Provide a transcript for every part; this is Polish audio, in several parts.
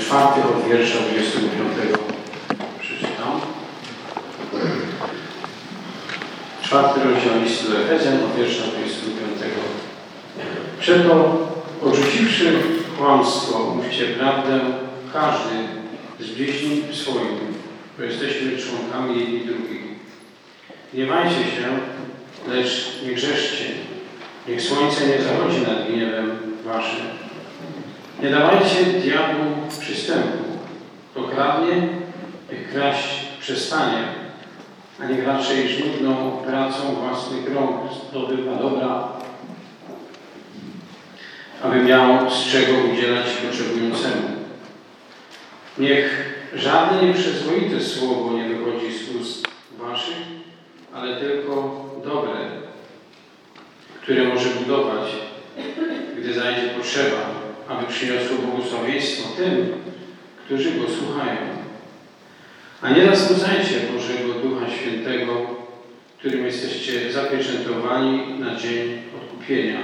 czwarty od wiersza 25 przeczytam. Czwarty rozdział listu do Efezjan od wiersza 25. Przeto odrzuciwszy kłamstwo, mówcie prawdę każdy z bliźnim swoim, bo jesteśmy członkami jedni drugich. Gniewajcie się, lecz nie grzeszcie. Niech słońce nie zachodzi nad gniewem waszym. Nie dawajcie diabłu przystępu. To kradnie, niech kraść przestanie, a niech raczej żmudną pracą własnych rąk zdobywa dobra, aby miał z czego udzielać potrzebującemu. Niech żadne nieprzyzwoite słowo nie wychodzi z ust waszych, ale tylko dobre, które może budować, gdy zajdzie potrzeba, aby przyniosło błogosławieństwo tym, którzy go słuchają. A nie zasmucajcie Bożego Ducha Świętego, którym jesteście zapieczętowani na dzień odkupienia.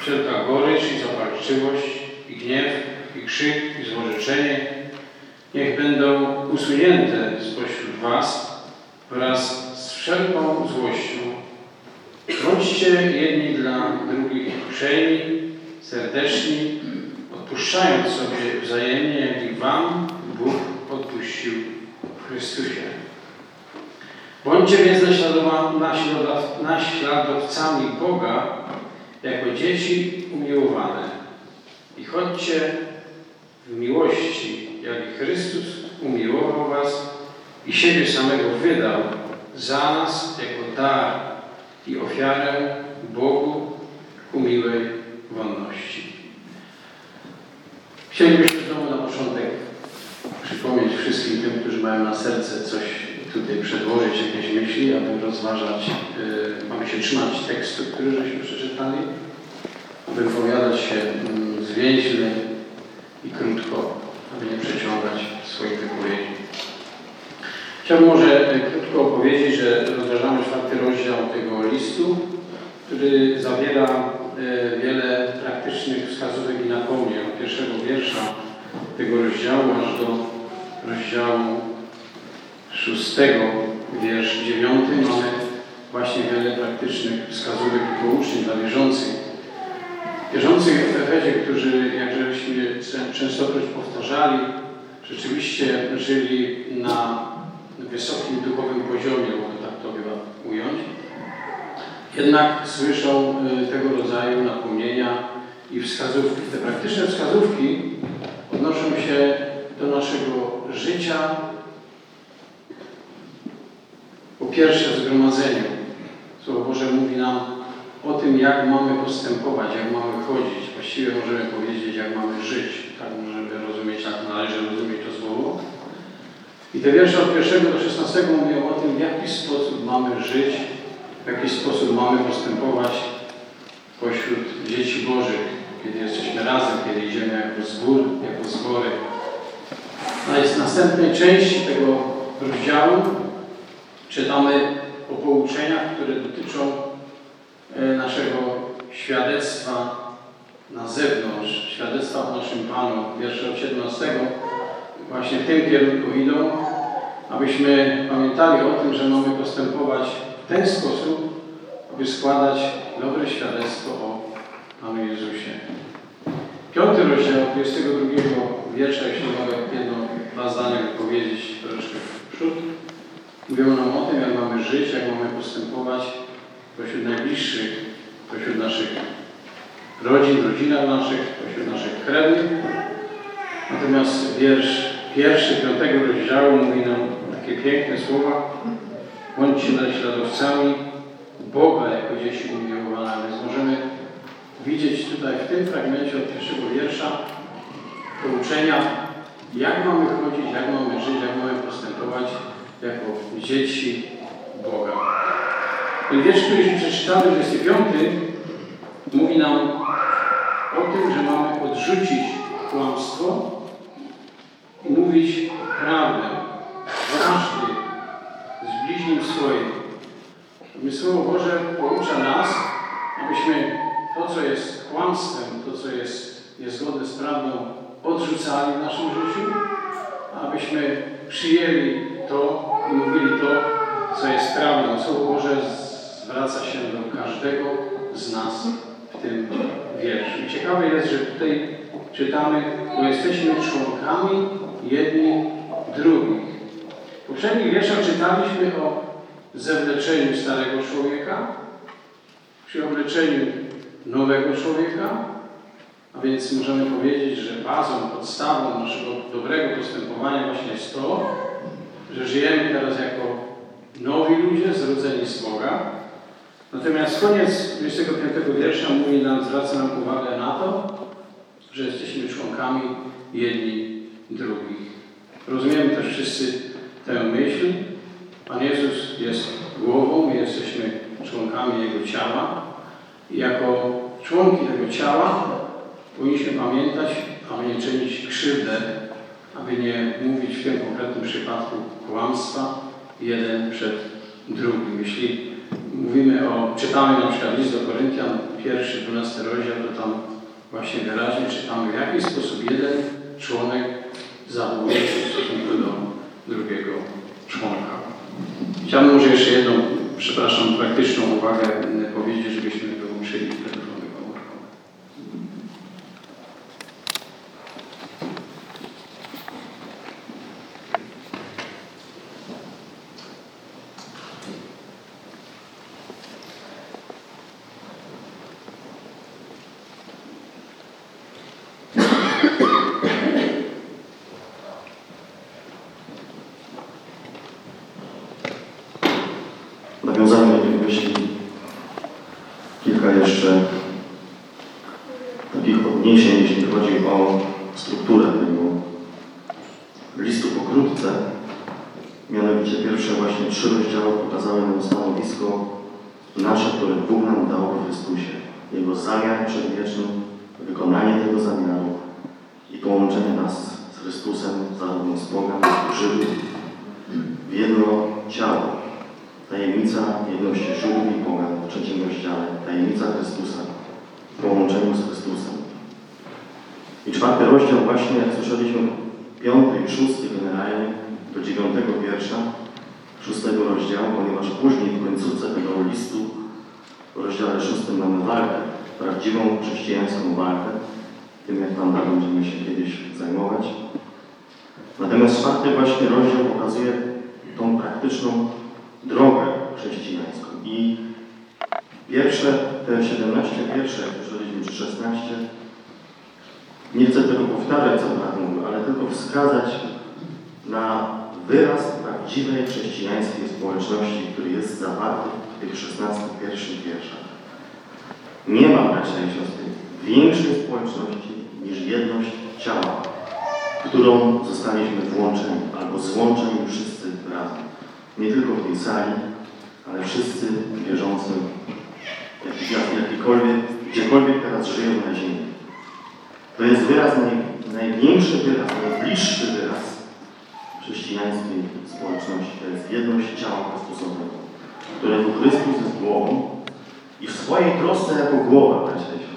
Wszelka gorycz i zapalczywość, i gniew, i krzyk, i złorzeczenie niech będą usunięte spośród was wraz z wszelką złością. Bądźcie jedni dla drugich uprzejmi, serdeczni, odpuszczając sobie wzajemnie, jak i wam Bóg odpuścił w Chrystusie. Bądźcie więc naśladowcami Boga jako dzieci umiłowane i chodźcie w miłości, jak i Chrystus umiłował was i siebie samego wydał za nas jako dar i ofiarę Bogu ku miłej wolności. Chcielibyśmy znowu na początek przypomnieć wszystkim tym, którzy mają na serce coś tutaj przedłożyć, jakieś myśli, aby rozważać, yy, mamy się trzymać tekstu, który żeśmy przeczytali, aby wypowiadać się yy, zwięźle i krótko, aby nie przeciągać swoich wypowiedzi. Chciałbym może e, krótko opowiedzieć, że rozważamy czwarty rozdział tego listu, który zawiera wiele praktycznych wskazówek i napomnień od pierwszego wiersza tego rozdziału aż do rozdziału szóstego, wiersz dziewiąty. Mamy właśnie wiele praktycznych wskazówek i pouczeń dla wierzących. Wierzących w Efezie, którzy, jak żeśmy częstokroć powtarzali, rzeczywiście żyli na wysokim duchowym poziomie, mogę tak to chyba ująć. Jednak słyszą y, tego rodzaju napomnienia i wskazówki. Te praktyczne wskazówki odnoszą się do naszego życia po pierwsze w zgromadzeniu. Słowo Boże mówi nam o tym, jak mamy postępować, jak mamy chodzić. Właściwie możemy powiedzieć, jak mamy żyć. Tak możemy rozumieć, jak należy rozumieć to słowo. I te wiersze od pierwszego do szesnastego mówią o tym, w jaki sposób mamy żyć, w jaki sposób mamy postępować pośród dzieci Bożych, kiedy jesteśmy razem, kiedy idziemy jako zbór, jako zbory. Na następnej części tego rozdziału czytamy o pouczeniach, które dotyczą e, naszego świadectwa na zewnątrz, świadectwa w naszym Panu, wiersze od 17, właśnie w tym kierunku idą, abyśmy pamiętali o tym, że mamy postępować ten sposób, aby składać dobre świadectwo o Panu Jezusie. Piąty rozdział 22 wiersza, jeśli mogę jedno, dwa zdania powiedzieć troszkę w przód, mówią nam o tym, jak mamy żyć, jak mamy postępować pośród najbliższych, pośród naszych rodzin, rodzinach naszych, pośród naszych krewnych. Natomiast wiersz pierwszy, piątego rozdziału mówi nam takie piękne słowa. Bądźcie naśladowcami Boga jako dzieci umiłowane. Więc możemy widzieć tutaj w tym fragmencie od pierwszego wiersza pouczenia, jak mamy chodzić, jak mamy żyć, jak mamy postępować jako dzieci Boga. Ten wiersz, któryśmy przeczytali, 25, mówi nam o tym, że mamy odrzucić kłamstwo i mówić prawdę. Każdy z bliźnim swoim. My Słowo Boże poucza nas, abyśmy to, co jest kłamstwem, to, co jest niezgodne z prawdą, odrzucali w naszym życiu, abyśmy przyjęli to i mówili to, co jest prawdą. Słowo Boże zwraca się do każdego z nas w tym wierszu. Ciekawe jest, że tutaj czytamy, bo jesteśmy członkami jedni drugich. W poprzednich wierszach czytaliśmy o zewleczeniu starego człowieka, przy obleczeniu nowego człowieka, a więc możemy powiedzieć, że bazą, podstawą naszego dobrego postępowania właśnie jest to, że żyjemy teraz jako nowi ludzie zrodzeni z Boga. Natomiast koniec 25 wiersza mówi nam, zwraca nam uwagę na to, że jesteśmy członkami jedni drugich. Rozumiemy też wszyscy tę myśl. Pan Jezus jest głową, my jesteśmy członkami Jego ciała. I jako członki tego ciała powinniśmy pamiętać, aby nie czynić krzywdę, aby nie mówić w tym konkretnym przypadku kłamstwa jeden przed drugim. Jeśli mówimy o, czytamy na przykład list do Koryntian, pierwszy, dwunasty rozdział, to tam właśnie wyraźnie czytamy, w jaki sposób jeden członek zachowuje się w stosunku do drugiego członka. Chciałbym może jeszcze jedną, przepraszam, praktyczną uwagę powiedzieć, żebyśmy wyłączyli telefony komórkowe. nawiązaniu do tych myśli kilka jeszcze takich odniesień, jeśli chodzi o strukturę tego listu pokrótce. Mianowicie pierwsze właśnie trzy rozdziały pokazały nam stanowisko nasze, które Bóg nam dał w Chrystusie. Jego zamiar przedwieczny, wykonanie tego zamiaru i połączenie nas z Chrystusem, zarówno z Bogiem, jak i Żydów, w jedno ciało. Tajemnica jedności Żydów i Pogan w trzecim rozdziale. Tajemnica Chrystusa w połączeniu z Chrystusem. I czwarty rozdział właśnie, jak słyszeliśmy, piąty i szósty generalnie do dziewiątego wiersza, szóstego rozdziału, ponieważ później w końcówce tego listu, w rozdziale szóstym mamy walkę, prawdziwą chrześcijańską walkę, tym jak Pan da, będziemy się kiedyś zajmować. Natomiast czwarty właśnie rozdział pokazuje tą praktyczną drogę chrześcijańską. I pierwsze, te 17 wiersze, jak słyszeliśmy, czy 16, nie chcę tego powtarzać, co Pan ale tylko wskazać na wyraz prawdziwej chrześcijańskiej społeczności, który jest zawarty w tych 16 pierwszych wierszach. Nie ma, bracia i siostry, większej społeczności niż jedność ciała, w którą zostaliśmy włączeni albo złączeni wszyscy razem nie tylko w tej sali, ale wszyscy wierzący, jak, jak, jakikolwiek, gdziekolwiek teraz żyją na ziemi. To jest wyraz, naj, największy wyraz, najbliższy wyraz chrześcijańskiej społeczności. To jest jedność ciała Chrystusowego, którego Chrystus jest głową i w swojej trosce jako głowa, bracia siostry,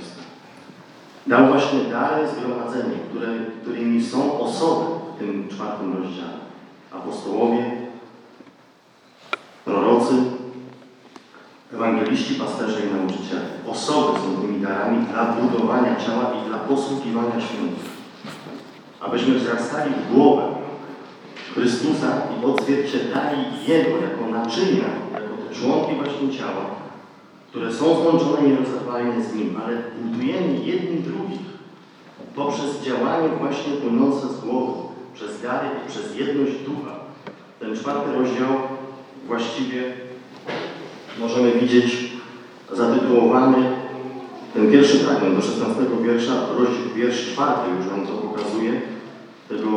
dał właśnie dary zgromadzenie, które, którymi są osoby w tym czwartym rozdziale. Apostołowie, prorocy, ewangeliści, pasterze i nauczyciele. Osoby są tymi darami dla budowania ciała i dla posługiwania świętych. Abyśmy wzrastali w głowę Chrystusa i odzwierciedlali Jego jako naczynia, jako te członki właśnie ciała, które są złączone nierozerwalnie z Nim, ale budujemy jedni drugich poprzez działanie właśnie płynące z głowy, przez dary i przez jedność ducha. Ten czwarty rozdział właściwie możemy widzieć zatytułowany ten pierwszy fragment do 16 wiersza, wiersz czwarty już nam to pokazuje, tego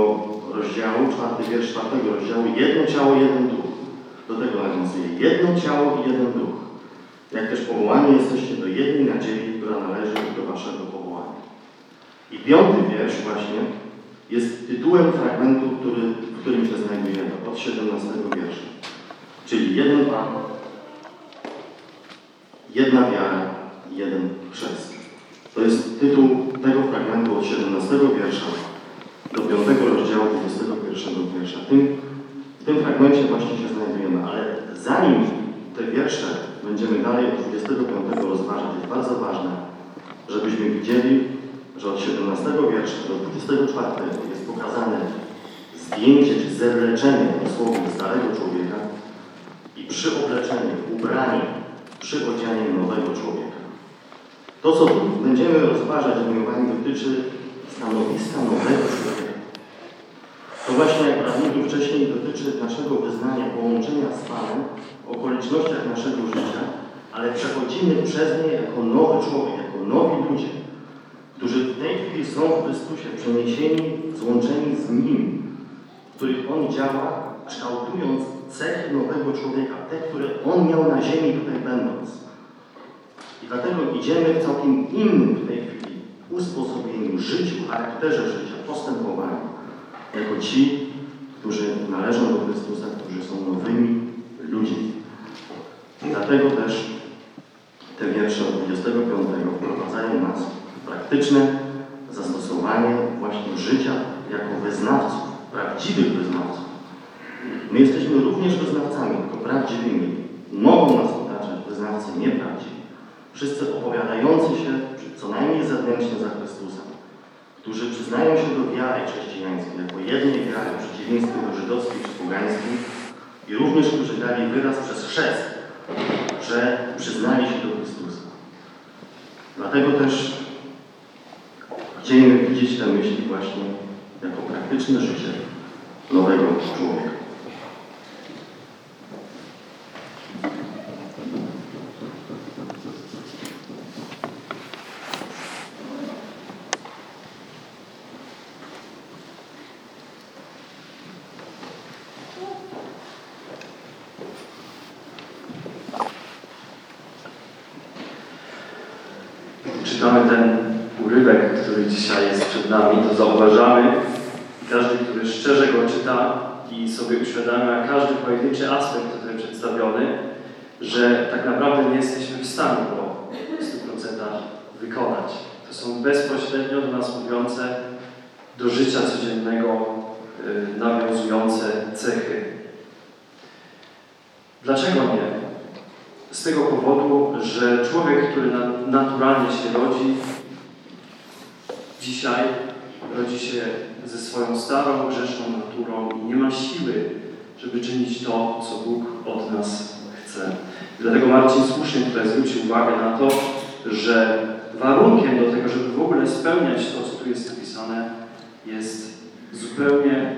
rozdziału, czwarty wiersz czwartego rozdziału, jedno ciało, jeden duch. Do tego nawiązuje jedno ciało i jeden duch. Jak też powołani jesteście do jednej nadziei, która należy do waszego powołania. I piąty wiersz właśnie jest tytułem fragmentu, który, w którym się znajdujemy, od 17 wiersza. Czyli jeden Pan, jedna wiara, jeden chrzest. To jest tytuł tego fragmentu od 17 wiersza do 5 rozdziału 21 wiersza. Tym, w tym fragmencie właśnie się znajdujemy, ale zanim te wiersze będziemy dalej od 25 rozważać, jest bardzo ważne, żebyśmy widzieli, że od 17 wiersza do 24 jest pokazane zdjęcie czy zewleczenie dosłownie starego człowieka i przyobleczenie, ubranie, przyodzianie nowego człowieka. To, co będziemy rozważać, umiłowani, dotyczy stanowiska nowego człowieka. To właśnie, jak bratniku wcześniej, dotyczy naszego wyznania, połączenia z Panem okolicznościach naszego życia, ale przechodzimy przez nie jako nowy człowiek, jako nowi ludzie, którzy w tej chwili są w Chrystusie przeniesieni, złączeni z Nim, w których On działa, kształtując cechy nowego człowieka, te, które On miał na ziemi tutaj będąc. I dlatego idziemy w całkiem innym w tej chwili usposobieniu, życiu, charakterze życia, postępowaniu, jako ci, którzy należą do Chrystusa, którzy są nowymi ludźmi. Dlatego też te wiersze od 25 wprowadzają nas w praktyczne zastosowanie właśnie życia jako wyznawców, prawdziwych wyznawców. My jesteśmy również wyznawcami, tylko prawdziwymi. Mogą nas otaczać wyznawcy nieprawdziwi. Wszyscy opowiadający się, co najmniej zewnętrznie za Chrystusa, którzy przyznają się do wiary chrześcijańskiej jako jednej wiary w przeciwieństwie do żydowskiej czy pogańskiej i również, którzy dali wyraz przez chrzest, że przyznali się do Chrystusa. Dlatego też chcieliśmy widzieć te myśli właśnie jako praktyczne życie nowego człowieka. Czytamy ten urywek, który dzisiaj jest przed nami, to zauważamy każdy, który szczerze go czyta i sobie uświadamia każdy pojedynczy aspekt tutaj przedstawiony, że tak naprawdę nie jesteśmy w stanie go w 100% wykonać. To są bezpośrednio do nas mówiące, do życia codziennego y, nawiązujące cechy. Dlaczego nie? Z tego powodu, że człowiek, który na, naturalnie się rodzi, dzisiaj rodzi się ze swoją starą, grzeszną naturą i nie ma siły, żeby czynić to, co Bóg od nas chce. Dlatego Marcin słusznie tutaj zwrócił uwagę na to, że warunkiem do tego, żeby w ogóle spełniać to, co tu jest napisane, jest zupełnie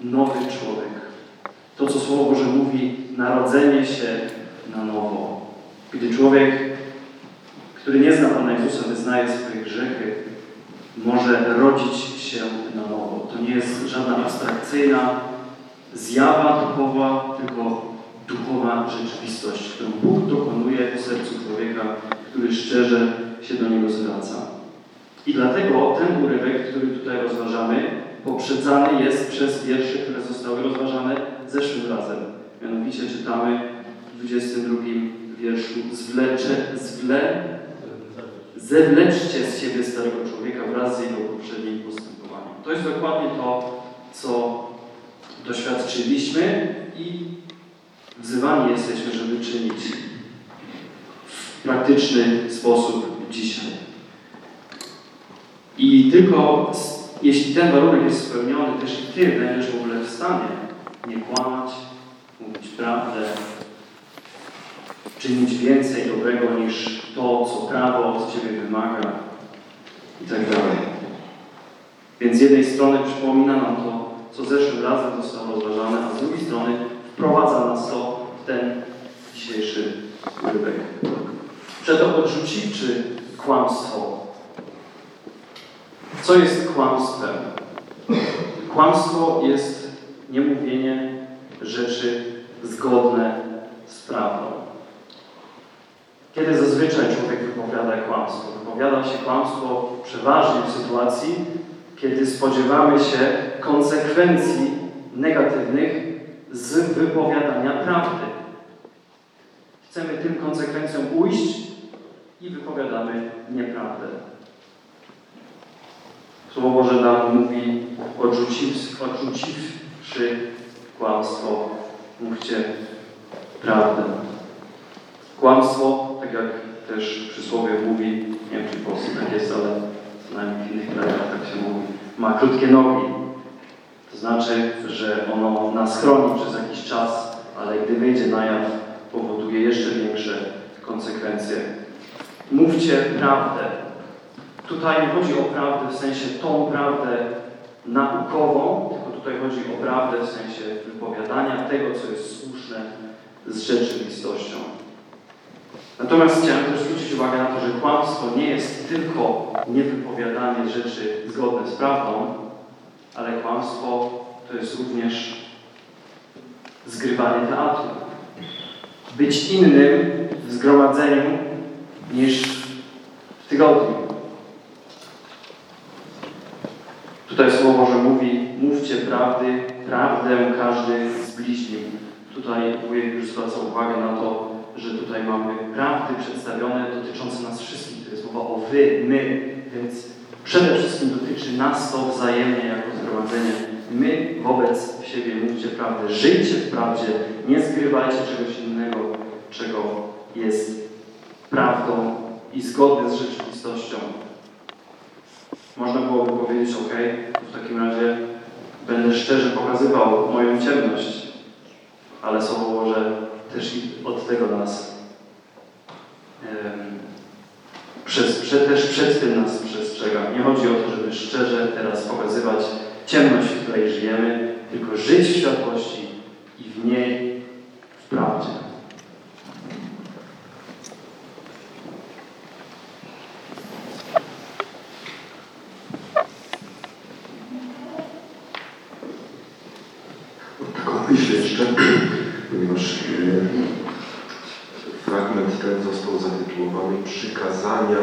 nowy człowiek. To, co Słowo Boże mówi, narodzenie się na nowo. Gdy człowiek, który nie zna Pana Jezusa, wyznaje swoje grzechy, może rodzić się na nowo. To nie jest żadna abstrakcyjna zjawa duchowa, tylko duchowa rzeczywistość, którą Bóg dokonuje w sercu człowieka, który szczerze się do Niego zwraca. I dlatego ten urywek, który tutaj rozważamy, poprzedzany jest przez wiersze, które zostały rozważane zeszłym razem. Mianowicie czytamy w 22 wierszu zwlecze, zwle, zewleczcie z siebie starego człowieka wraz z jego poprzednim postępowaniem. To jest dokładnie to, co doświadczyliśmy i wzywani jesteśmy, żeby czynić w praktyczny sposób dzisiaj. I tylko jeśli ten warunek jest spełniony, też i Ty będziesz w ogóle w stanie nie kłamać, mówić prawdę, czynić więcej dobrego niż to, co prawo od Ciebie wymaga i tak dalej. Więc z jednej strony przypomina nam to, co zeszłym razem zostało rozważane, a z drugiej strony wprowadza nas to w ten dzisiejszy urywek. Przeto odrzuciwszy kłamstwo. Co jest kłamstwem? Kłamstwo jest niemówienie rzeczy zgodne z prawdą. Kiedy zazwyczaj człowiek wypowiada kłamstwo? Wypowiada się kłamstwo przeważnie w sytuacji, kiedy spodziewamy się konsekwencji negatywnych z wypowiadania prawdy. Chcemy tym konsekwencjom ujść i wypowiadamy nieprawdę. Słowo Boże nam mówi, odrzuciw, odrzuciwszy kłamstwo, mówcie prawdę. Kłamstwo, tak jak też przysłowie mówi, nie wiem czy w Polsce tak jest, ale przynajmniej w innych krajach tak się mówi, ma krótkie nogi. To znaczy, że ono nas chroni przez jakiś czas, ale gdy wyjdzie na jaw, powoduje jeszcze większe konsekwencje. Mówcie prawdę. Tutaj nie chodzi o prawdę w sensie tą prawdę naukową, tylko tutaj chodzi o prawdę w sensie wypowiadania tego, co jest słuszne z rzeczywistością. Natomiast chciałem też zwrócić uwagę na to, że kłamstwo nie jest tylko niewypowiadanie rzeczy zgodne z prawdą, ale kłamstwo to jest również zgrywanie teatru. Być innym w zgromadzeniu niż w tygodniu. Tutaj Słowo Boże mówi, mówcie prawdy, prawdę każdy z bliźnim. Tutaj wujek już zwraca uwagę na to, że tutaj mamy prawdy przedstawione dotyczące nas wszystkich. To jest mowa o wy, my, więc przede wszystkim dotyczy nas to wzajemnie jako zgromadzenie. My wobec siebie mówcie prawdę, żyjcie w prawdzie, nie zgrywajcie czegoś innego, czego jest prawdą i zgodne z rzeczywistością. Można byłoby powiedzieć, ok, w takim razie będę szczerze pokazywał moją ciemność, ale Słowo Boże też od tego nas przez, prze, też przed tym nas przestrzega. Nie chodzi o to, żeby szczerze teraz pokazywać ciemność, w której żyjemy, tylko żyć w światłości i w niej w prawdzie. taką myśl jeszcze, ponieważ e, fragment ten został zatytułowany Przykazania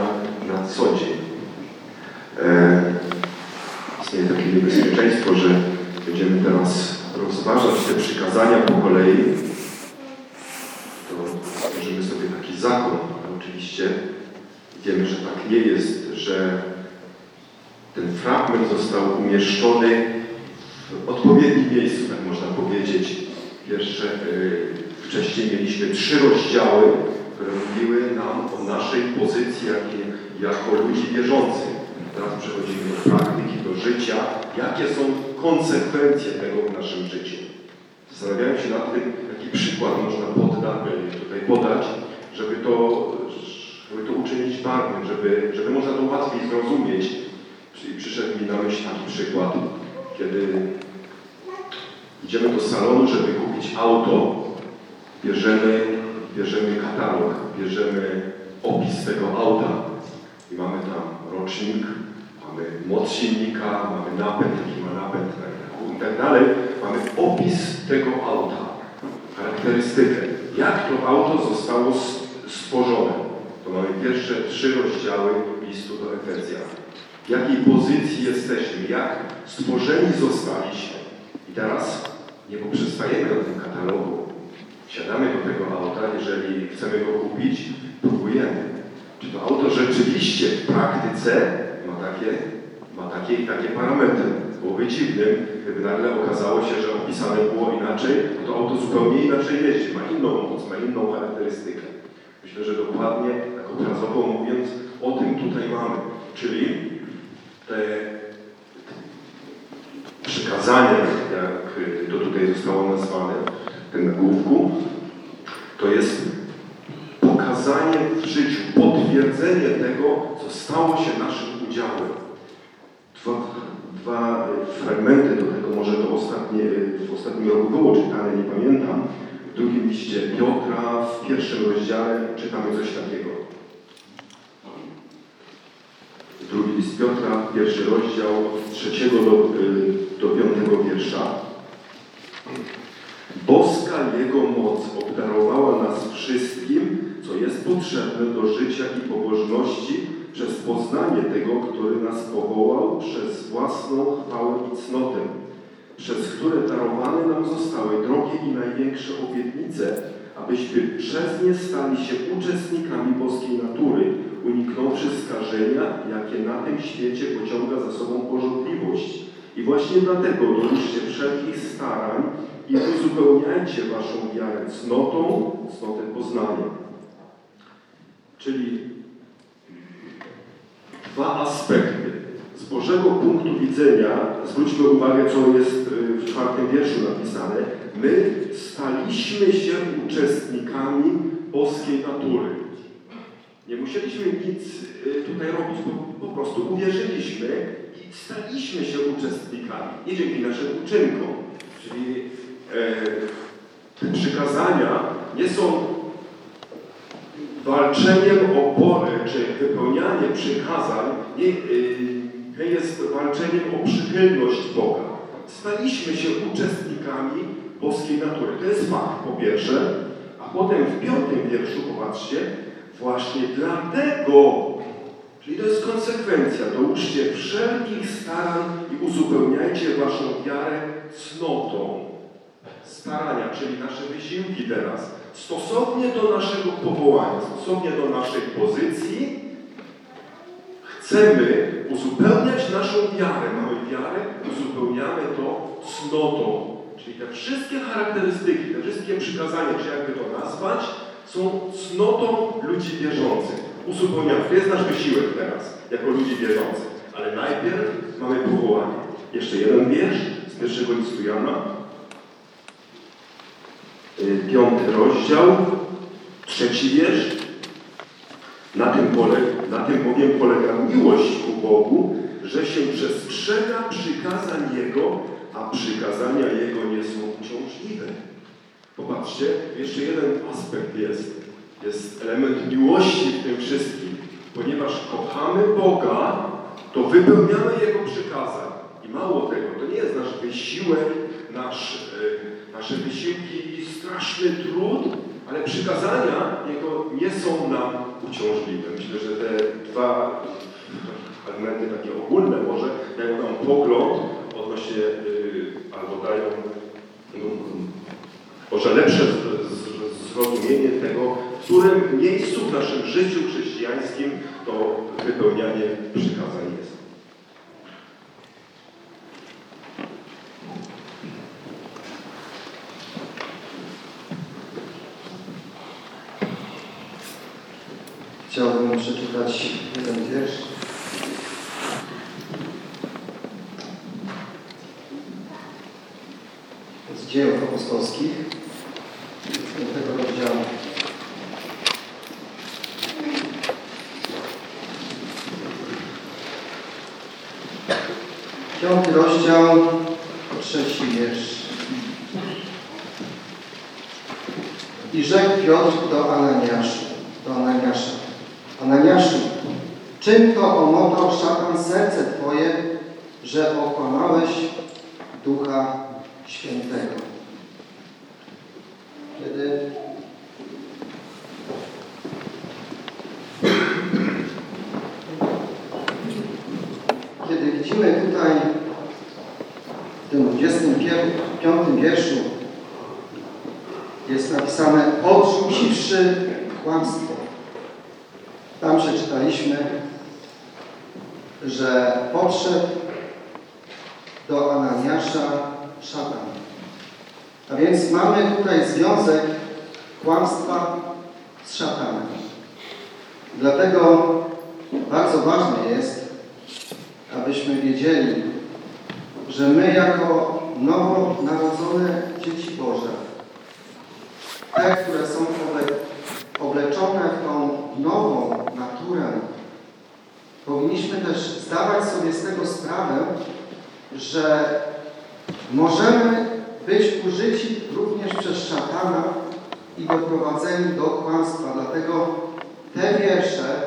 na co dzień. E, istnieje takie niebezpieczeństwo, że będziemy teraz rozważać te przykazania po kolei. To tworzymy sobie taki zakon, ale oczywiście wiemy, że tak nie jest, że ten fragment został umieszczony w odpowiednim miejscu, tak można Pierwsze, y, wcześniej mieliśmy trzy rozdziały, które mówiły nam o naszej pozycji jakie, jako ludzi wierzących. Teraz przechodzimy do praktyki, do życia. Jakie są konsekwencje tego w naszym życiu? Zastanawiałem się nad tym, jaki przykład można tutaj podać, żeby to, żeby to uczynić barwnym, żeby, żeby można to łatwiej zrozumieć. Czyli przyszedł mi na myśl taki przykład, kiedy idziemy do salonu, żeby kupić auto, bierzemy, bierzemy katalog, bierzemy opis tego auta i mamy tam rocznik, mamy moc silnika, mamy napęd, jaki ma napęd tak, i tak dalej. Mamy opis tego auta, charakterystykę, jak to auto zostało stworzone. To mamy pierwsze trzy rozdziały listu do Efezjan w jakiej pozycji jesteśmy, jak stworzeni zostaliśmy. I teraz nie poprzestajemy na tym katalogu. Wsiadamy do tego auta, jeżeli chcemy go kupić, próbujemy. Czy to auto rzeczywiście w praktyce ma takie, ma takie i takie parametry. Byłoby dziwnym, gdyby nagle okazało się, że opisane było inaczej, to auto zupełnie inaczej jeździ, ma inną moc, ma inną charakterystykę. Myślę, że dokładnie, tak obrazowo mówiąc, o tym tutaj mamy. Czyli te przykazania, jak to tutaj zostało nazwane tym nagłówku, to jest pokazanie w życiu, potwierdzenie tego, co stało się naszym udziałem. Dwa, dwa fragmenty do tego, może to ostatnie, w ostatnim roku było czytane, nie pamiętam. W drugim liście Piotra, w pierwszym rozdziale czytamy coś takiego. List Piotra, pierwszy rozdział, trzeciego do, y, do piątego wiersza. Boska Jego moc obdarowała nas wszystkim, co jest potrzebne do życia i pobożności przez poznanie tego, który nas powołał przez własną chwałę i cnotę, przez które darowane nam zostały drogie i największe obietnice, abyśmy przez nie stali się uczestnikami boskiej natury, uniknąwszy skażenia, jakie na tym świecie pociąga za sobą porządliwość. I właśnie dlatego dołóżcie wszelkich starań i uzupełniajcie waszą wiarę cnotą, cnotę poznania. Czyli dwa aspekty. Z Bożego punktu widzenia, zwróćmy uwagę, co jest y, w czwartym wierszu napisane, my staliśmy się uczestnikami boskiej natury. Nie musieliśmy nic y, tutaj robić, bo po prostu uwierzyliśmy i staliśmy się uczestnikami. Nie dzięki naszym uczynkom. Czyli e, te przykazania nie są walczeniem o porę, czy wypełnianie przykazań nie, nie jest walczeniem o przychylność Boga. Staliśmy się uczestnikami boskiej natury. To jest fakt, po pierwsze. A potem w piątym wierszu, popatrzcie, właśnie dlatego, czyli to jest konsekwencja, dołóżcie wszelkich starań i uzupełniajcie waszą wiarę cnotą. Starania, czyli nasze wysiłki teraz, stosownie do naszego powołania, stosownie do naszej pozycji, chcemy uzupełniać naszą wiarę. Mamy wiarę, uzupełniamy to cnotą. Czyli te wszystkie charakterystyki, te wszystkie przykazania, czy jakby to nazwać, są cnotą ludzi wierzących. Uzupełniamy. To jest nasz wysiłek teraz, jako ludzi wierzących. Ale najpierw mamy powołanie. Jeszcze jeden wiersz z pierwszego listu Jana. Y, Piąty rozdział, trzeci wiersz. Na tym, polega, na tym bowiem polega miłość ku Bogu, że się przestrzega przykazań Jego, a przykazania Jego nie są uciążliwe. Popatrzcie, jeszcze jeden aspekt jest. Jest element miłości w tym wszystkim. Ponieważ kochamy Boga, to wypełniamy Jego przykazań. I mało tego, to nie jest nasz wysiłek, nasz, e, nasze wysiłki i straszny trud, ale przykazania Jego nie są nam uciążliwe. Myślę, że te dwa elementy takie ogólne może dają nam pogląd odnośnie, y, albo dają no, może lepsze zrozumienie tego, w którym miejscu w naszym życiu chrześcijańskim to wypełnianie przykazań jest. Chciałbym przeczytać jeden wiersz. Z dzieł apostolskich, z piątego rozdziału. Piąty rozdział, trzeci wiersz. I rzekł Piotr do Ananiasza, do Ananiasza, Ananiaszu, czym to omotał szatan serce Twoje, że okłamałeś Ducha Świętego? Kiedy kiedy widzimy tutaj w tym 25 wierszu jest napisane odrzuciwszy kłamstwo. Tam przeczytaliśmy, że podszedł do Ananiasza szatan. A więc mamy tutaj związek kłamstwa z szatanem. Dlatego bardzo ważne jest, abyśmy wiedzieli, że my jako nowonarodzone dzieci Boże, te, które są oble- obleczone w tą nową naturę, powinniśmy też zdawać sobie z tego sprawę, że możemy być użyci również przez szatana i doprowadzeni do kłamstwa. Dlatego te wiersze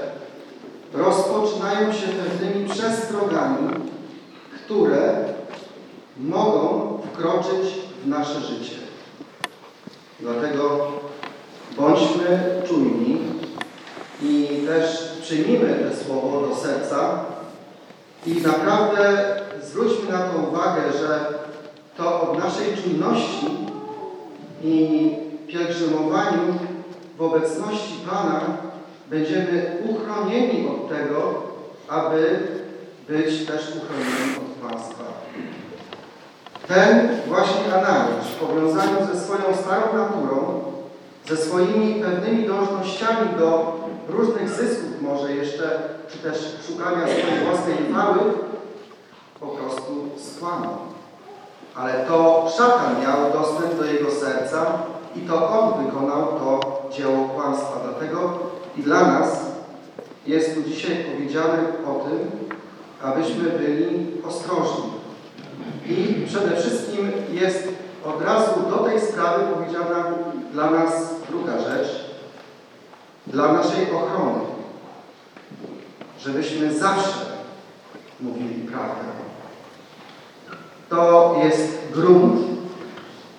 rozpoczynają się pewnymi przestrogami, które mogą wkroczyć w nasze życie. Dlatego bądźmy czujni i też przyjmijmy to słowo do serca i naprawdę zwróćmy na to uwagę, że to od naszej czujności i pielgrzymowaniu w obecności Pana będziemy uchronieni od tego, aby być też uchronieni od kłamstwa. Ten właśnie Ananiasz w powiązaniu ze swoją starą naturą, ze swoimi pewnymi dążnościami do różnych zysków może jeszcze, czy też szukania swojej własnej chwały, po prostu skłamał. Ale to szatan miał dostęp do jego serca i to on wykonał to dzieło kłamstwa. Dlatego i dla nas jest tu dzisiaj powiedziane o tym, abyśmy byli ostrożni. Wszystkim jest od razu do tej sprawy powiedziana dla nas druga rzecz, dla naszej ochrony, żebyśmy zawsze mówili prawdę. To jest grunt,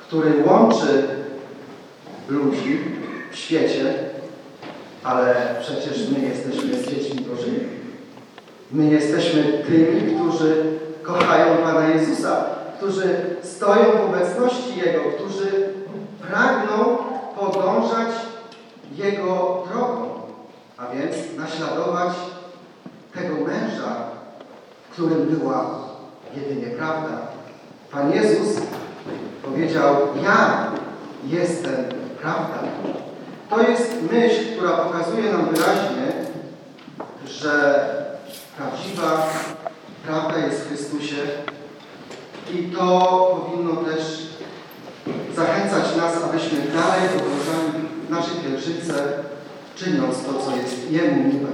który łączy ludzi w świecie, ale przecież my jesteśmy z dziećmi Bożymi. My jesteśmy tymi, którzy kochają Pana Jezusa, którzy stoją w obecności Jego, którzy pragną podążać Jego drogą, a więc naśladować tego męża, którym była jedynie prawda. Pan Jezus powiedział, ja jestem prawda. To jest myśl, która pokazuje nam wyraźnie, że prawdziwa prawda jest w Chrystusie i to powinno też zachęcać nas, abyśmy dalej podążali w naszej pielgrzymce, czyniąc to, co jest Jemu miłe.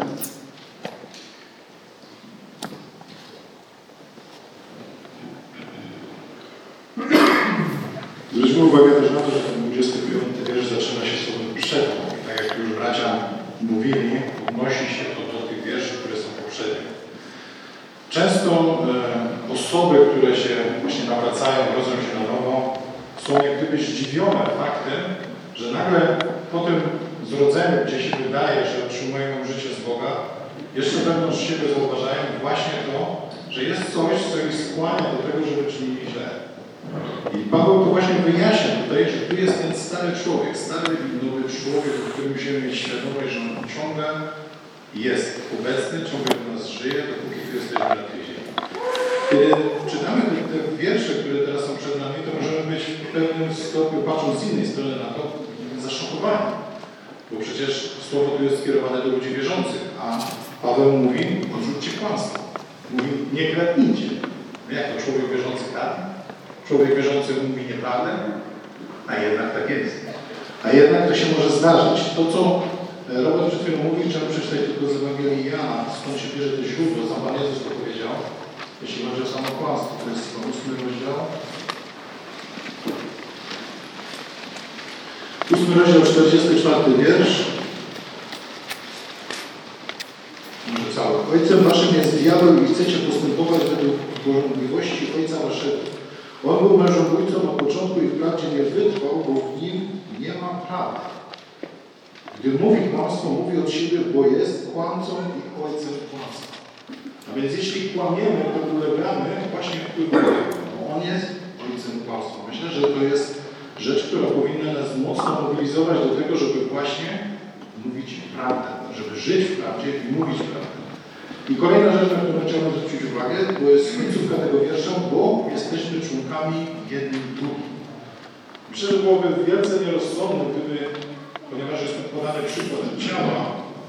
Zwróćmy uwagę też na to, że ten 25 wiersz zaczyna się słowem przed. Tak jak już bracia mówili, odnosi się to do tych wierszy, które są poprzednie. Często e, osoby, które się właśnie nawracają, rodzą się na nowo, są jak gdyby zdziwione faktem, że nagle po tym zrodzeniu, gdzie się wydaje, że otrzymują życie z Boga, jeszcze wewnątrz siebie zauważają właśnie to, że jest coś, co ich skłania do tego, żeby czynili źle. I Paweł to właśnie wyjaśnia tutaj, że tu jest ten stary człowiek, stary i nowy człowiek, o którym musimy mieć świadomość, że on ciągle jest obecny, ciągle w nas żyje, dopóki tu jesteśmy na tej. Kiedy czytamy te, te wiersze, które teraz są przed nami, to możemy być w pewnym stopniu, patrząc z innej strony na to, zaszokowani. Bo przecież słowo tu jest skierowane do ludzi wierzących, a Paweł mówi, odrzućcie kłamstwo. Mówi, nie kradnijcie. No jak to człowiek wierzący kradnie? Człowiek wierzący mówi nieprawdę, a jednak tak jest. A jednak to się może zdarzyć. To, co e, Robert przed chwilą mówił, trzeba przeczytać tylko z Ewangelii Jana, skąd się bierze to źródło, sam Pan Jezus to powiedział, jeśli chodzi o samo kłamstwo. To jest 8 rozdział. 8 rozdział, 44 wiersz. Może cały. Ojcem waszym jest diabeł i chcecie postępować według porządliwości ojca waszego. On był mężobójcą na początku i wprawdzie nie wytrwał, bo w nim nie ma prawdy. Gdy mówi kłamstwo, mówi od siebie, bo jest kłamcą i ojcem kłamstwa. A więc jeśli kłamiemy, to ulegamy właśnie wpływowi. On jest ojcem kłamstwa. Myślę, że to jest rzecz, która powinna nas mocno mobilizować do tego, żeby właśnie mówić prawdę, żeby żyć w prawdzie i mówić prawdę. I kolejna rzecz, na którą chciałbym zwrócić uwagę, to jest końcówka tego wiersza, bo jesteśmy członkami jednym drugim. Myślę, że byłoby wielce nierozsądne, gdyby, ponieważ jest podany przykład ciała,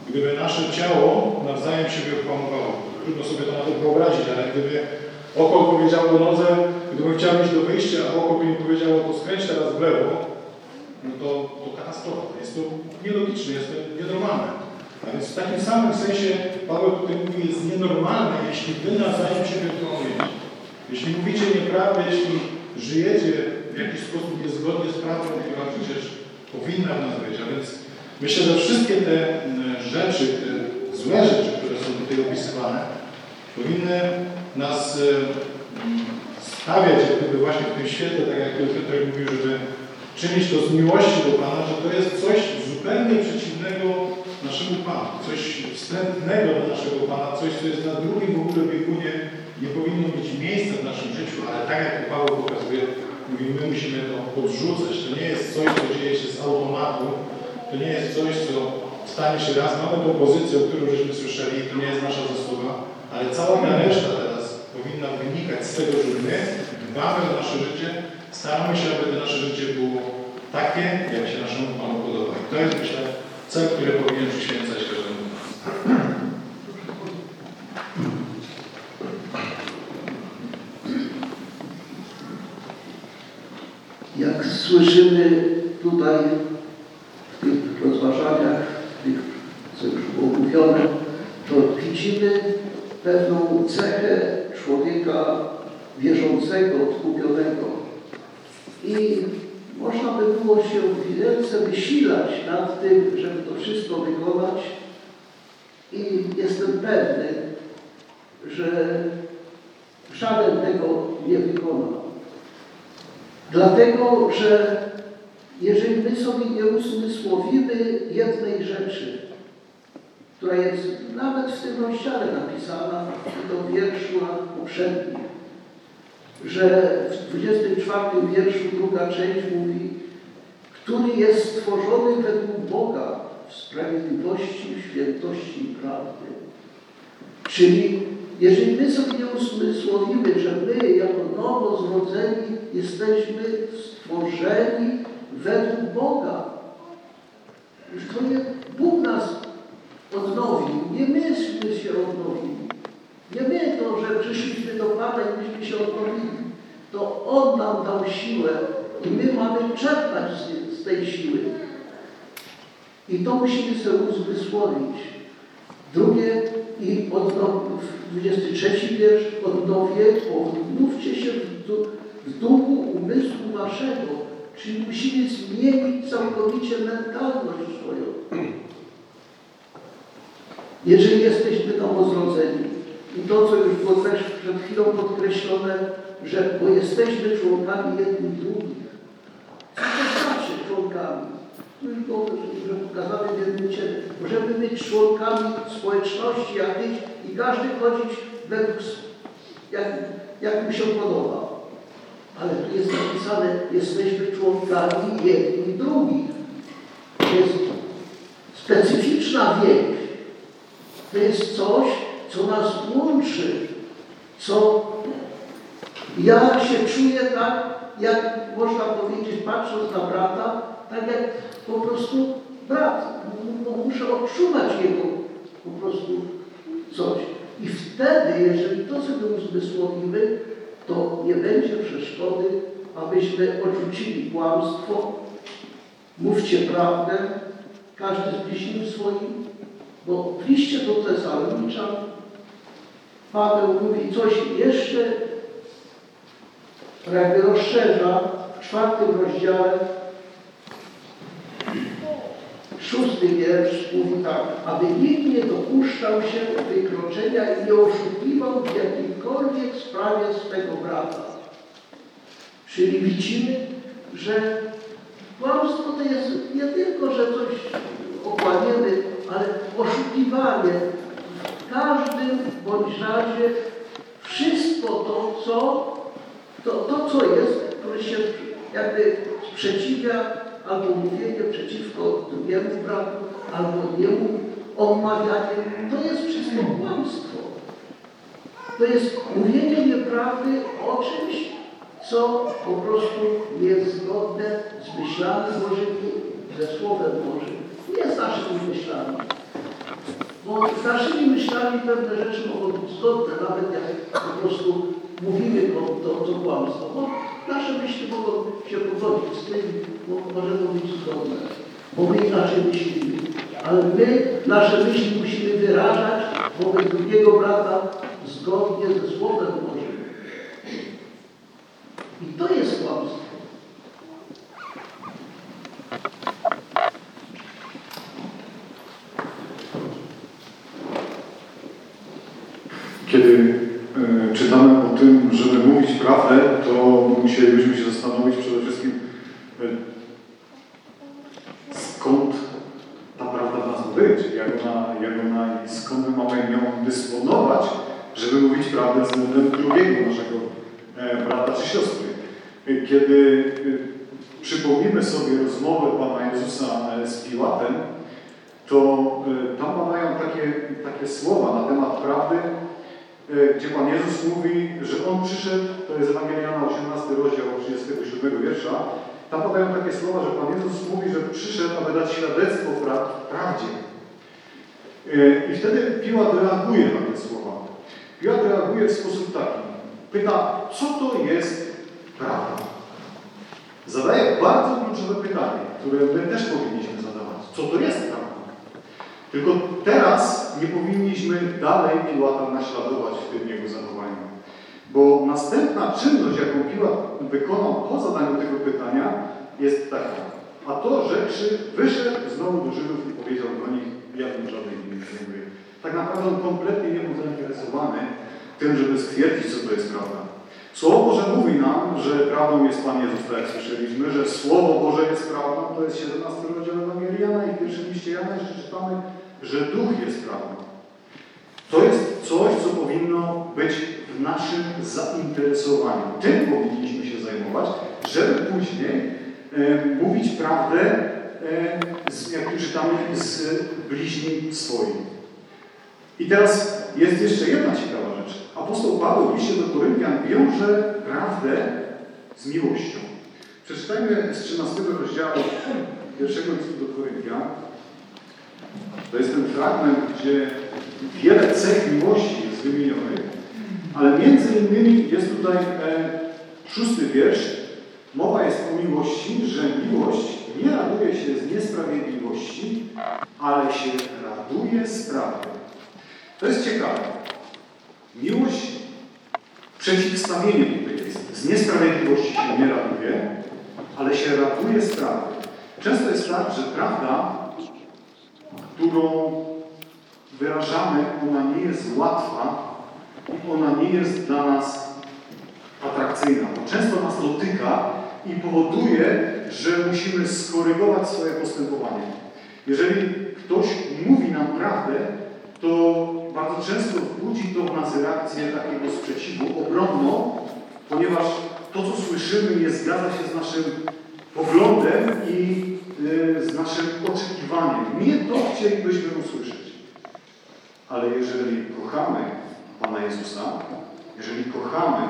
gdyby nasze ciało nawzajem siebie okłamywało. Trudno sobie to nawet wyobrazić, ale gdyby oko powiedziało nodze, gdybym chciał iść do wyjścia, a oko by mi powiedziało, to skręć teraz w lewo, no to, to katastrofa. Jest to nielogiczne, jest to nienormalne. A więc w takim samym sensie Paweł tutaj mówi, jest nienormalne, jeśli wy nawzajem siebie kłamujecie. Jeśli mówicie nieprawdę, jeśli żyjecie w jakiś sposób niezgodnie z prawdą, która przecież powinna w nas być. A więc myślę, że wszystkie te mm, rzeczy, te złe rzeczy, tutaj opisywane, powinny nas e, stawiać gdyby właśnie w tym świetle, tak jak Piotr mówił, żeby czynić to z miłości do Pana, że to jest coś zupełnie przeciwnego naszemu Panu, coś wstrętnego dla naszego Pana, coś, co jest na drugim w ogóle biegunie, nie powinno mieć miejsca w naszym życiu, ale tak jak Paweł pokazuje, mówi, my musimy to podrzucać. To nie jest coś, co dzieje się z automatu, to nie jest coś, co stanie się raz. Mamy tą pozycję, o którą żeśmy słyszeli, to nie jest nasza zasługa, ale cała ta reszta teraz powinna wynikać z tego, że my dbamy o nasze życie, staramy się, aby to nasze życie było takie, jak się naszemu Panu podoba. I to jest, myślę, cel, który powinien przyświęcać każdemu z nas. Jak słyszymy tutaj w tych rozważaniach, w tych, co już było mówione, to widzimy pewną cechę człowieka wierzącego, odkupionego. I można by było się wielce wysilać nad tym, żeby to wszystko wykonać. I jestem pewny, że żaden tego nie wykona. Dlatego, że jeżeli my sobie nie uzmysłowimy jednej rzeczy, która jest nawet w tym rozdziale napisana, tym wierszu poprzednim, że w 24 wierszu druga część mówi, który jest stworzony według Boga w sprawiedliwości, w świętości i prawdy. Czyli jeżeli my sobie nie uzmysłowimy, że my jako nowo zrodzeni jesteśmy stworzeni według Boga, już to nie Bóg nas odnowił, nie myśmy się odnowili. Nie my to, że przyszliśmy do Pana i myśmy się odnowili. To On nam dał siłę i my mamy czerpać z, z tej siły. I to musimy sobie uzmysłowić. Drugie i odnow, 23 wiersz odnowię, odmówcie się w, w duchu umysłu waszego, czyli musimy zmienić całkowicie mentalność swoją. Jeżeli jesteśmy nowozrodzeni i to, co już było też przed chwilą podkreślone, że bo jesteśmy członkami jednych drugich. Co to znaczy członkami? Już było że pokazane w jednym ciele. Możemy być członkami społeczności jakiejś i każdy chodzić według, jak, jak mu się podoba. Ale tu jest napisane, jesteśmy członkami jednych drugich. Jest specyficzna więź. To jest coś, co nas łączy, co ja się czuję tak, jak można powiedzieć, patrząc na brata, tak jak po prostu brat. M- Muszę odczuwać jego po prostu coś. I wtedy, jeżeli to sobie uzmysłowimy, to nie będzie przeszkody, abyśmy odrzucili kłamstwo. Mówcie prawdę, każdy z bliźnim swoim, bo w liście do Tesaloniczan Paweł mówi coś jeszcze, jakby rozszerza w czwartym rozdziale, szósty wiersz mówi tak, aby nikt nie dopuszczał się wykroczenia i nie oszukiwał w jakiejkolwiek sprawie swego brata. Czyli widzimy, że kłamstwo to jest nie tylko, że coś okłamiemy, ale oszukiwanie w każdym bądź razie wszystko to, co to, to, co jest, które się jakby sprzeciwia albo mówienie przeciwko drugiemu bratu, albo niemu omawianie, to jest wszystko kłamstwo. To jest mówienie nieprawdy o czymś, co po prostu jest zgodne z myślami Bożymi, ze Słowem Bożym, nie z naszymi myślami. Bo z naszymi myślami pewne rzeczy mogą być zgodne, nawet jak po prostu mówimy to, to, to kłamstwo. Bo nasze myśli mogą się pogodzić z tym, bo możemy być zgodne, bo my inaczej myślimy. Ale my nasze myśli musimy wyrażać wobec drugiego brata zgodnie ze Słowem Bożym. I to jest kłamstwo. Kiedy e, czytamy o tym, żeby mówić prawdę, to musielibyśmy się zastanowić przede wszystkim, e, skąd ta prawda nas być, jak ona, jak ona, skąd my mamy nią dysponować, żeby mówić prawdę względem drugiego naszego e, brata czy siostry. Kiedy przypomnimy sobie rozmowę Pana Jezusa z Piłatem, to tam padają takie, takie słowa na temat prawdy, gdzie Pan Jezus mówi, że On przyszedł, to jest Ewangelia Jana 18 rozdział 37 wiersza, tam padają takie słowa, że Pan Jezus mówi, że przyszedł, aby dać świadectwo pra- prawdzie. Y, I wtedy Piłat reaguje na te słowa. Piłat reaguje w sposób taki. Pyta, co to jest prawda? Zadaje bardzo kluczowe pytanie, które my też powinniśmy zadawać. Co to jest? Tylko teraz nie powinniśmy dalej Piłata naśladować w tym jego zachowaniu. Bo następna czynność, jaką Piłat wykonał po zadaniu tego pytania, jest taka. A to rzekszy, wyszedł znowu do Żydów i powiedział do nich, ja bym żadnej nie mówię. Tak naprawdę on kompletnie nie był zainteresowany tym, żeby stwierdzić, co to jest prawda. Słowo Boże mówi nam, że prawdą jest Pan Jezus, tak jak słyszeliśmy, że Słowo Boże jest prawdą, to jest 17 rozdział Ewangelii Jana i w pierwszym liście Jana jeszcze czytamy, że Duch jest prawdą. To jest coś, co powinno być w naszym zainteresowaniu. Tym powinniśmy się zajmować, żeby później e, mówić prawdę, e, z, jak tu czytamy, z bliźnim swoim. I teraz jest jeszcze jedna ciekawa rzecz. Apostoł Paweł w liście do Koryntian wiąże prawdę z miłością. Przeczytajmy z 13 rozdziału pierwszego listu do Koryntian. To jest ten fragment, gdzie wiele cech miłości jest wymienionych, ale między innymi jest tutaj e, szósty wiersz. Mowa jest o miłości, że miłość nie raduje się z niesprawiedliwości, ale się raduje z prawdy. To jest ciekawe. Miłość, przeciwstawienie tutaj jest. Z niesprawiedliwości się nie raduje, ale się raduje z prawdy. Często jest tak, że prawda, którą wyrażamy, ona nie jest łatwa i ona nie jest dla nas atrakcyjna. Bo często nas dotyka i powoduje, że musimy skorygować swoje postępowanie. Jeżeli ktoś mówi nam prawdę, to bardzo często budzi to w nas reakcję takiego sprzeciwu, obronną, ponieważ to, co słyszymy, nie zgadza się z naszym poglądem i z naszym oczekiwaniem. Nie to chcielibyśmy usłyszeć. Ale jeżeli kochamy Pana Jezusa, jeżeli kochamy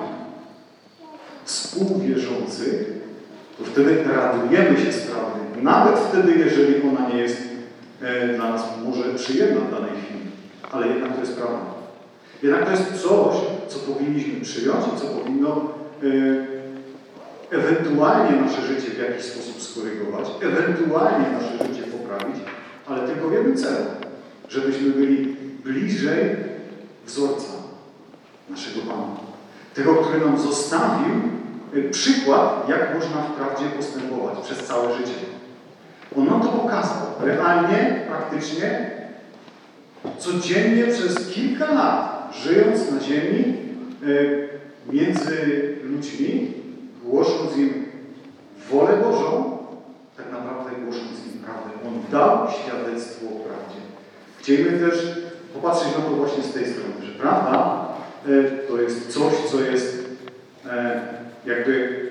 współwierzących, to wtedy radujemy się z prawdy. Nawet wtedy, jeżeli ona nie jest e, dla nas może przyjemna w danej chwili. Ale jednak to jest prawda. Jednak to jest coś, co powinniśmy przyjąć i co powinno e, ewentualnie nasze życie w jakiś sposób skorygować, ewentualnie nasze życie poprawić, ale tylko w jednym celu, żebyśmy byli bliżej wzorca naszego Pana. Tego, który nam zostawił y, przykład, jak można w prawdzie postępować przez całe życie. On nam to pokazał. Realnie, praktycznie, codziennie przez kilka lat, żyjąc na ziemi, y, między ludźmi, głosząc im wolę Bożą, tak naprawdę głosząc im prawdę. On dał świadectwo o prawdzie. Chcielibyśmy też popatrzeć na to właśnie z tej strony, że prawda e, to jest coś, co jest e, jakby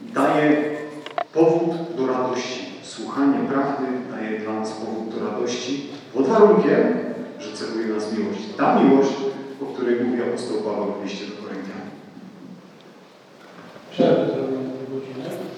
daje powód do radości. Słuchanie prawdy daje dla nas powód do radości pod warunkiem, że cechuje nas miłość. Ta miłość, o której mówi apostoł Paweł w liście do. przerwy zrobimy na godzinę.